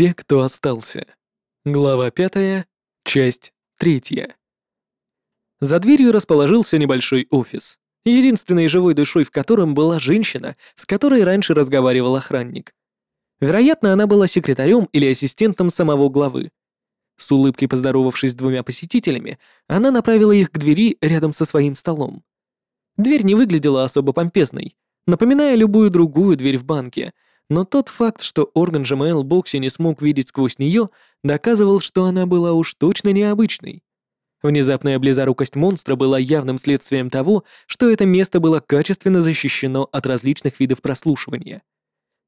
Те, кто остался. Глава пятая, часть третья. За дверью расположился небольшой офис, единственной живой душой в котором была женщина, с которой раньше разговаривал охранник. Вероятно, она была секретарем или ассистентом самого главы. С улыбкой поздоровавшись с двумя посетителями, она направила их к двери рядом со своим столом. Дверь не выглядела особо помпезной, напоминая любую другую дверь в банке, но тот факт, что орган Джамаэл Бокси не смог видеть сквозь нее, доказывал, что она была уж точно необычной. Внезапная близорукость монстра была явным следствием того, что это место было качественно защищено от различных видов прослушивания.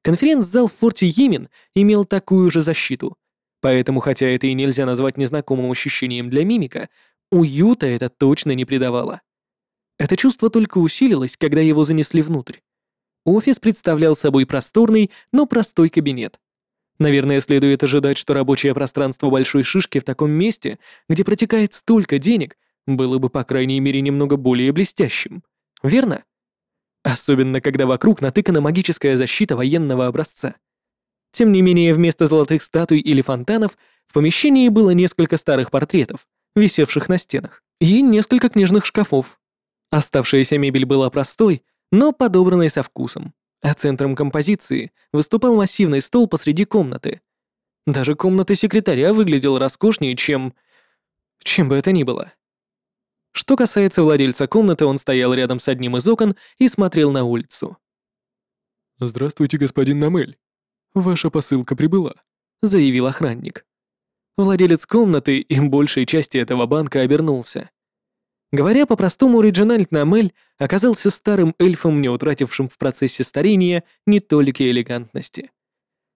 Конференц-зал в форте Йемен имел такую же защиту, поэтому, хотя это и нельзя назвать незнакомым ощущением для мимика, уюта это точно не придавало. Это чувство только усилилось, когда его занесли внутрь. Офис представлял собой просторный, но простой кабинет. Наверное, следует ожидать, что рабочее пространство большой шишки в таком месте, где протекает столько денег, было бы, по крайней мере, немного более блестящим. Верно? Особенно, когда вокруг натыкана магическая защита военного образца. Тем не менее, вместо золотых статуй или фонтанов в помещении было несколько старых портретов, висевших на стенах, и несколько книжных шкафов. Оставшаяся мебель была простой, но подобранной со вкусом, а центром композиции выступал массивный стол посреди комнаты. Даже комната секретаря выглядела роскошнее, чем... чем бы это ни было. Что касается владельца комнаты, он стоял рядом с одним из окон и смотрел на улицу. «Здравствуйте, господин Намель. Ваша посылка прибыла», — заявил охранник. Владелец комнаты и большей части этого банка обернулся. Говоря по-простому, Реджинальд Намель оказался старым эльфом, не утратившим в процессе старения не толики элегантности.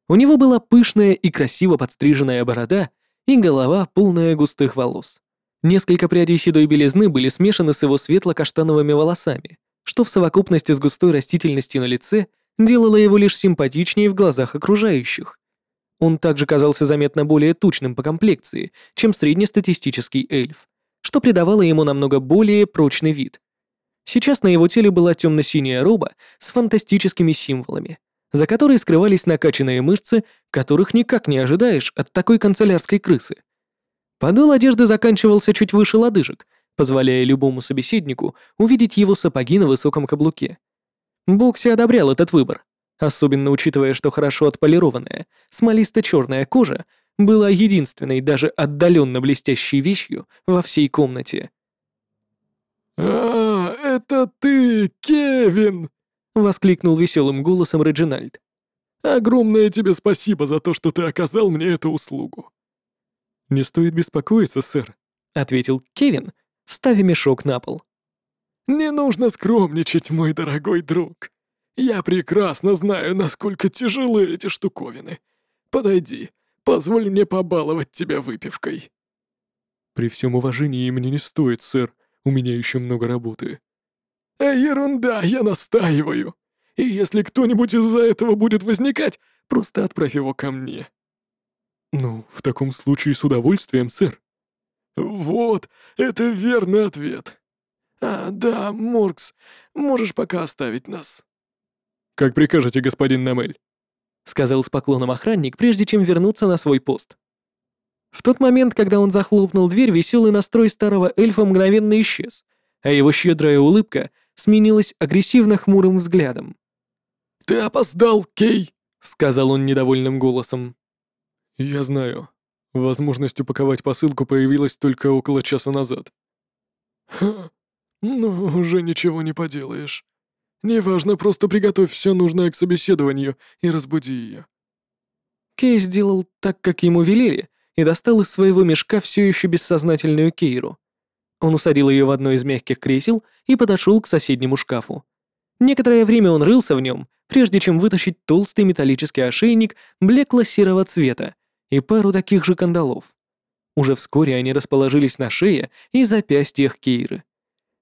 У него была пышная и красиво подстриженная борода и голова, полная густых волос. Несколько прядей седой белизны были смешаны с его светло-каштановыми волосами, что в совокупности с густой растительностью на лице делало его лишь симпатичнее в глазах окружающих. Он также казался заметно более тучным по комплекции, чем среднестатистический эльф, что придавало ему намного более прочный вид. Сейчас на его теле была темно-синяя роба с фантастическими символами, за которой скрывались накачанные мышцы, которых никак не ожидаешь от такой канцелярской крысы. Подол одежды заканчивался чуть выше лодыжек, позволяя любому собеседнику увидеть его сапоги на высоком каблуке. Бокси одобрял этот выбор, особенно учитывая, что хорошо отполированная, смолисто-черная кожа была единственной даже отдаленно блестящей вещью во всей комнате. «А, это ты, Кевин!» — воскликнул веселым голосом Реджинальд. «Огромное тебе спасибо за то, что ты оказал мне эту услугу». «Не стоит беспокоиться, сэр», — ответил Кевин, ставя мешок на пол. «Не нужно скромничать, мой дорогой друг. Я прекрасно знаю, насколько тяжелы эти штуковины. Подойди, Позволь мне побаловать тебя выпивкой». «При всем уважении мне не стоит, сэр. У меня еще много работы». «А ерунда, я настаиваю. И если кто-нибудь из-за этого будет возникать, просто отправь его ко мне». «Ну, в таком случае с удовольствием, сэр». «Вот, это верный ответ. А, да, Моркс, можешь пока оставить нас». «Как прикажете, господин Намель» сказал с поклоном охранник, прежде чем вернуться на свой пост. В тот момент, когда он захлопнул дверь, веселый настрой старого эльфа мгновенно исчез, а его щедрая улыбка сменилась агрессивно-хмурым взглядом. «Ты опоздал, Кей!» — сказал он недовольным голосом. «Я знаю. Возможность упаковать посылку появилась только около часа назад». «Ха, ну, уже ничего не поделаешь. «Неважно, просто приготовь все нужное к собеседованию и разбуди ее». Кей сделал так, как ему велели, и достал из своего мешка все еще бессознательную Кейру. Он усадил ее в одно из мягких кресел и подошел к соседнему шкафу. Некоторое время он рылся в нем, прежде чем вытащить толстый металлический ошейник блекло-серого цвета и пару таких же кандалов. Уже вскоре они расположились на шее и запястьях Кейры.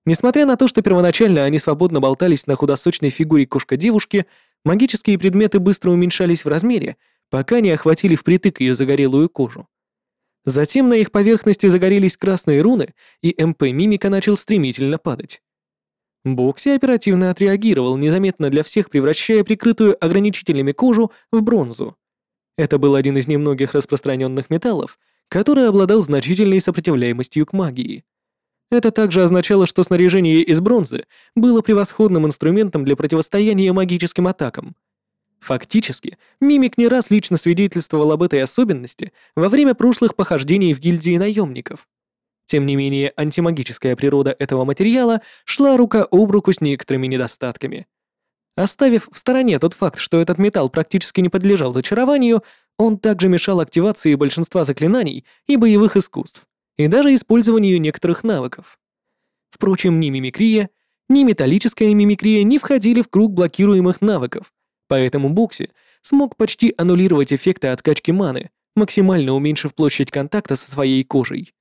Несмотря на то, что первоначально они свободно болтались на худосочной фигуре кошка-девушки, магические предметы быстро уменьшались в размере, пока не охватили впритык ее загорелую кожу. Затем на их поверхности загорелись красные руны, и МП Мимика начал стремительно падать. Бокси оперативно отреагировал, незаметно для всех превращая прикрытую ограничителями кожу в бронзу. Это был один из немногих распространенных металлов, который обладал значительной сопротивляемостью к магии. Это также означало, что снаряжение из бронзы было превосходным инструментом для противостояния магическим атакам. Фактически, Мимик не раз лично свидетельствовал об этой особенности во время прошлых похождений в гильдии наемников. Тем не менее, антимагическая природа этого материала шла рука об руку с некоторыми недостатками. Оставив в стороне тот факт, что этот металл практически не подлежал зачарованию, он также мешал активации большинства заклинаний и боевых искусств, и даже использованию некоторых навыков. Впрочем, ни мимикрия, ни металлическая мимикрия не входили в круг блокируемых навыков, поэтому Бокси смог почти аннулировать эффекты откачки маны, максимально уменьшив площадь контакта со своей кожей.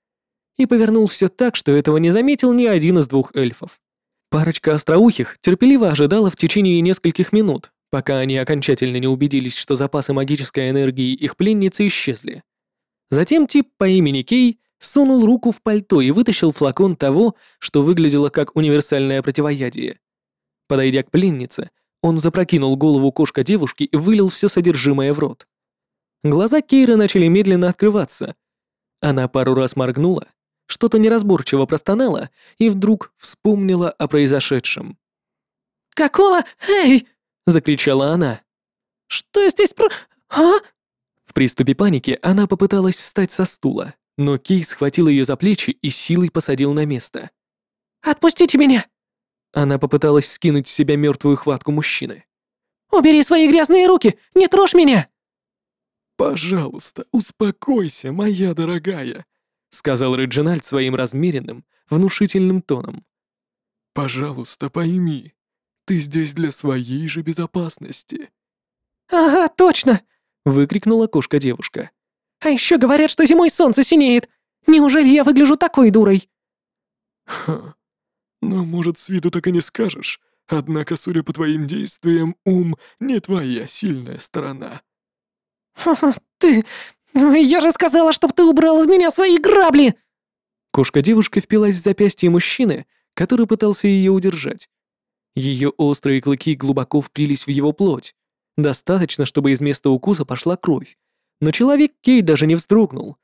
И повернул все так, что этого не заметил ни один из двух эльфов. Парочка остроухих терпеливо ожидала в течение нескольких минут, пока они окончательно не убедились, что запасы магической энергии их пленницы исчезли. Затем тип по имени Кей сунул руку в пальто и вытащил флакон того, что выглядело как универсальное противоядие. Подойдя к пленнице, он запрокинул голову кошка девушки и вылил все содержимое в рот. Глаза Кейры начали медленно открываться. Она пару раз моргнула, что-то неразборчиво простонала и вдруг вспомнила о произошедшем. «Какого? Эй!» — закричала она. «Что здесь про... А?» В приступе паники она попыталась встать со стула, но Кей схватил ее за плечи и силой посадил на место. «Отпустите меня!» Она попыталась скинуть с себя мертвую хватку мужчины. «Убери свои грязные руки! Не трожь меня!» «Пожалуйста, успокойся, моя дорогая», — сказал Реджинальд своим размеренным, внушительным тоном. «Пожалуйста, пойми, ты здесь для своей же безопасности». «Ага, точно!» — выкрикнула кошка-девушка. «А еще говорят, что зимой солнце синеет! Неужели я выгляжу такой дурой?» «Ха, ну, может, с виду так и не скажешь, однако, судя по твоим действиям, ум не твоя сильная сторона». «Ха-ха, ты... Я же сказала, чтобы ты убрал из меня свои грабли!» Кошка-девушка впилась в запястье мужчины, который пытался ее удержать. Ее острые клыки глубоко впились в его плоть. Достаточно, чтобы из места укуса пошла кровь. Но человек Кей даже не вздрогнул.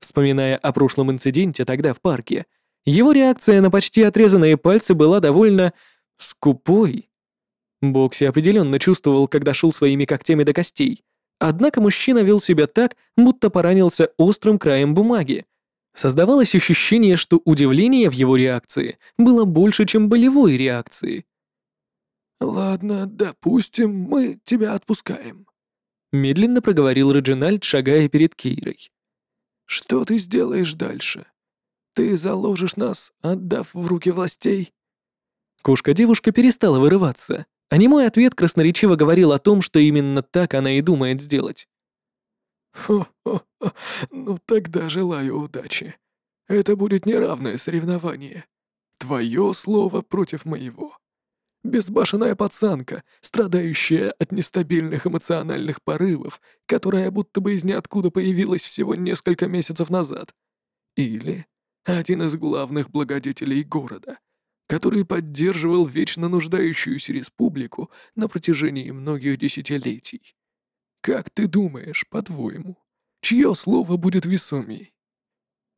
Вспоминая о прошлом инциденте тогда в парке, его реакция на почти отрезанные пальцы была довольно... скупой. Бокси определенно чувствовал, когда шел своими когтями до костей. Однако мужчина вел себя так, будто поранился острым краем бумаги. Создавалось ощущение, что удивление в его реакции было больше, чем болевой реакции. «Ладно, допустим, мы тебя отпускаем», — медленно проговорил Реджинальд, шагая перед Кейрой. «Что ты сделаешь дальше? Ты заложишь нас, отдав в руки властей?» Кошка-девушка перестала вырываться, а немой ответ красноречиво говорил о том, что именно так она и думает сделать. «Хо-хо-хо, ну тогда желаю удачи. Это будет неравное соревнование. Твое слово против моего». Безбашенная пацанка, страдающая от нестабильных эмоциональных порывов, которая будто бы из ниоткуда появилась всего несколько месяцев назад. Или один из главных благодетелей города, который поддерживал вечно нуждающуюся республику на протяжении многих десятилетий. Как ты думаешь, по-твоему, чье слово будет весомей?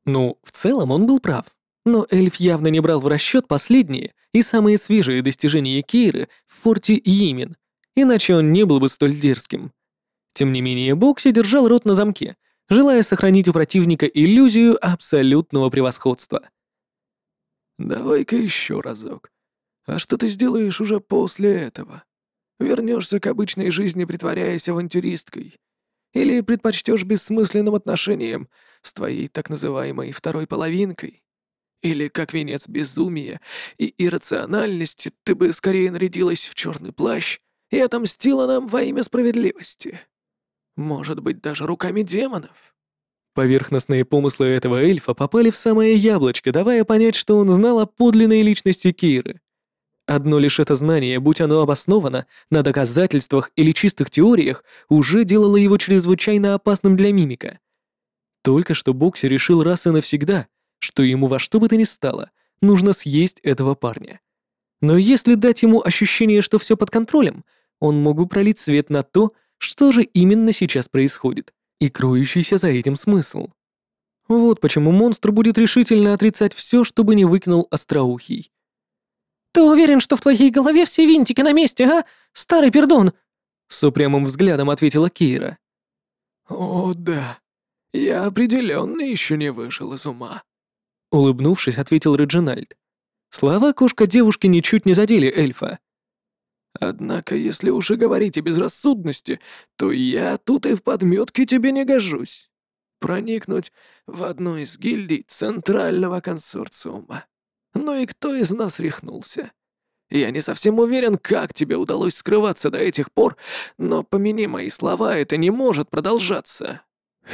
Ну, в целом он был прав. Но эльф явно не брал в расчет последние и самые свежие достижения Кейры в форте Йимин, иначе он не был бы столь дерзким. Тем не менее, Бокси держал рот на замке, желая сохранить у противника иллюзию абсолютного превосходства. «Давай-ка еще разок. А что ты сделаешь уже после этого? Вернешься к обычной жизни, притворяясь авантюристкой? Или предпочтешь бессмысленным отношениям с твоей так называемой второй половинкой?» Или, как венец безумия и иррациональности, ты бы скорее нарядилась в черный плащ и отомстила нам во имя справедливости. Может быть, даже руками демонов?» Поверхностные помыслы этого эльфа попали в самое яблочко, давая понять, что он знал о подлинной личности Киры. Одно лишь это знание, будь оно обосновано на доказательствах или чистых теориях, уже делало его чрезвычайно опасным для мимика. Только что Бокси решил раз и навсегда — что ему во что бы то ни стало нужно съесть этого парня. Но если дать ему ощущение, что все под контролем, он мог бы пролить свет на то, что же именно сейчас происходит, и кроющийся за этим смысл. Вот почему монстр будет решительно отрицать все, чтобы не выкинул остроухий. «Ты уверен, что в твоей голове все винтики на месте, а? Старый пердун!» С упрямым взглядом ответила Кейра. «О, да. Я определенно еще не вышел из ума», — улыбнувшись, ответил Реджинальд. Слова кошка девушки ничуть не задели эльфа. «Однако, если уж и говорить о безрассудности, то я тут и в подметке тебе не гожусь. Проникнуть в одну из гильдий центрального консорциума. Ну и кто из нас рехнулся? Я не совсем уверен, как тебе удалось скрываться до этих пор, но, помяни мои слова, это не может продолжаться.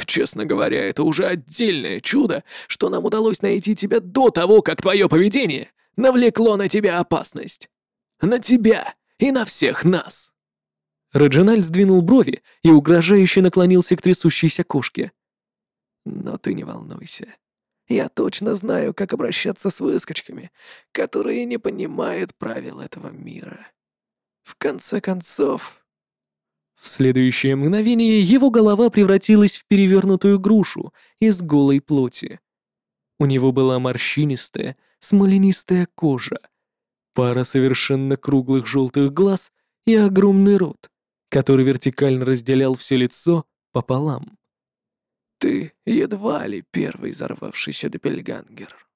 Честно говоря, это уже отдельное чудо, что нам удалось найти тебя до того, как твое поведение навлекло на тебя опасность. На тебя и на всех нас. Реджинальд сдвинул брови и угрожающе наклонился к трясущейся кошке. Но ты не волнуйся. Я точно знаю, как обращаться с выскочками, которые не понимают правил этого мира. В конце концов... В следующее мгновение его голова превратилась в перевернутую грушу из голой плоти. У него была морщинистая, смоленистая кожа, пара совершенно круглых желтых глаз и огромный рот, который вертикально разделял все лицо пополам. Ты едва ли первый взорвавшийся Доппельгангер.